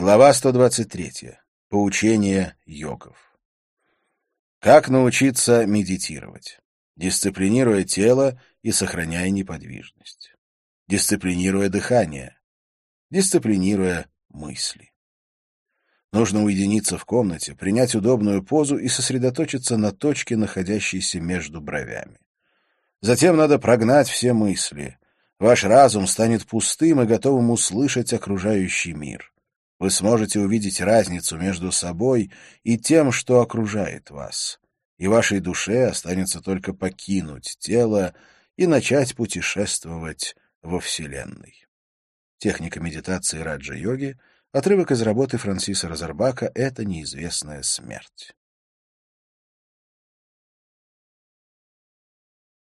Глава 123. Поучение йогов. Как научиться медитировать? Дисциплинируя тело и сохраняя неподвижность. Дисциплинируя дыхание. Дисциплинируя мысли. Нужно уединиться в комнате, принять удобную позу и сосредоточиться на точке, находящейся между бровями. Затем надо прогнать все мысли. Ваш разум станет пустым и готовым услышать окружающий мир. Вы сможете увидеть разницу между собой и тем, что окружает вас. И вашей душе останется только покинуть тело и начать путешествовать во Вселенной. Техника медитации раджа-йоги, отрывок из работы Франсиса Розарбака «Это неизвестная смерть».